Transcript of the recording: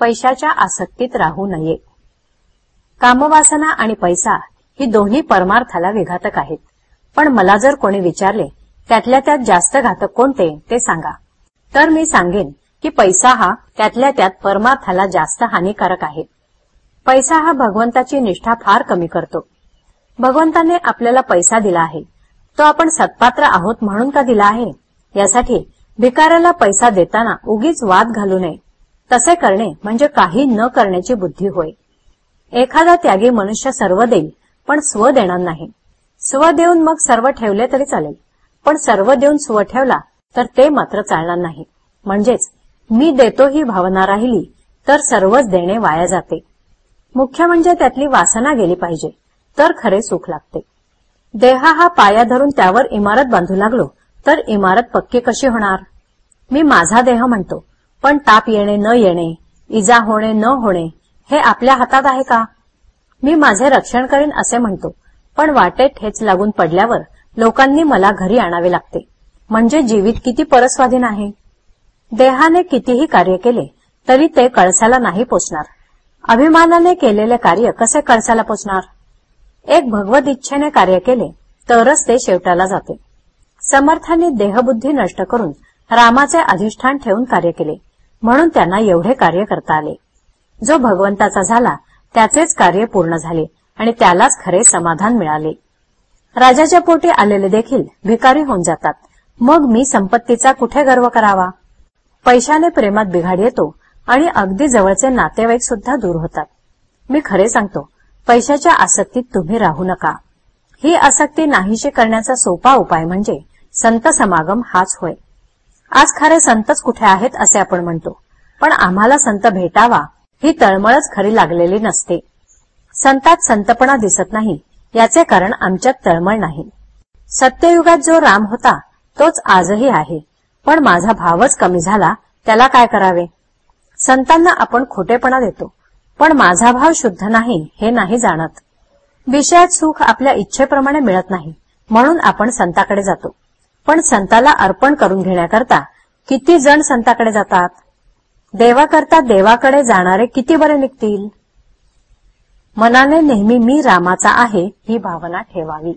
पैशाच्या आसक्तीत राहू नये. कामवासना आणि पैसा ही दोन्ही परमार्थाला विघातक आहेत. पण मला जर कोणी विचारले त्यातल्या त्यात जास्त घातक कोणते ते सांगा. तर मी सांगेन की पैसा हा त्यातल्या त्यात परमार्थाला जास्त हानिकारक आहे. पैसा हा भगवंताची निष्ठा फार कमी करतो. भगवंताने आपल्याला पैसा दिला आहे. तो आपण सत्पात्र आहोत म्हणून का दिला आहे? यासाठी भिकाऱ्याला पैसा देताना उगीच वाद घालू नये. तसे करणे म्हणजे काही न करण्याची बुद्धी होय. एखादा त्यागी मनुष्य सर्व देईल पण स्व देणार नाही. स्व देऊन मग सर्व ठेवले तरी चालेल पण सर्व देऊन स्व ठेवला तर ते मात्र चालणार नाही. म्हणजेच मी देतो ही भावना राहिली तर सर्वच देणे वाया जाते. मुख्य म्हणजे त्यातली वासना गेली पाहिजे तर खरे सुख लागते. देहा हा पाया धरून त्यावर इमारत बांधू लागलो तर इमारत पक्की कशी होणार? मी माझा देह म्हणतो पण ताप येणे न येणे इजा होणे न होणे हे आपल्या हातात आहे का? मी माझे रक्षण करीन असे म्हणतो पण वाटेत ठेच लागून पडल्यावर लोकांनी मला घरी आणावे लागते. म्हणजे जीवित किती परस्वाधीन आहे? देहाने कितीही कार्य केले तरी ते कळसाला नाही पोचणार अभिमानाने केलेले कार्य कसे कळसाला पोचणार एक भगवत इच्छेने कार्य केले तरच ते शेवटाला जाते. समर्थांनी देहबुद्धी नष्ट करून रामाचे अधिष्ठान ठेवून कार्य केले. म्हणून त्यांना एवढे कार्य करता आले. जो भगवंताचा झाला त्याचेच कार्य पूर्ण झाले आणि त्यालाच खरे समाधान मिळाले. राजाच्या पोटी आलेले देखील भिकारी होऊन जातात. मग मी संपत्तीचा कुठे गर्व करावा? पैशाने प्रेमात बिघाड येतो आणि अगदी जवळचे नातेवाईक सुद्धा दूर होतात. मी खरे सांगतो पैशाच्या आसक्तीत तुम्ही राहू नका. ही आसक्ती नाहीशी करण्याचा सोपा उपाय म्हणजे संत समागम हाच होय. आज खरे संतच कुठे आहेत असे आपण म्हणतो. पण आम्हाला संत भेटावा ही तळमळच खरी लागलेली नसते. संतात संतपणा दिसत नाही याचे कारण आमच्यात तळमळ नाही. सत्ययुगात जो राम होता तोच आजही आहे. पण माझा भावच कमी झाला त्याला काय करावे? संतांना आपण खोटेपणा देतो पण माझा भाव शुद्ध नाही हे नाही जाणत. विषयात सुख आपल्या इच्छेप्रमाणे मिळत नाही म्हणून आपण संताकडे जातो. पण संताला अर्पण करून घेण्याकरता किती जण संताकडे जातात? देवाकरता देवाकडे जाणारे किती बरे निघतील? मनाने नेहमी मी रामाचा आहे ही भावना ठेवावी.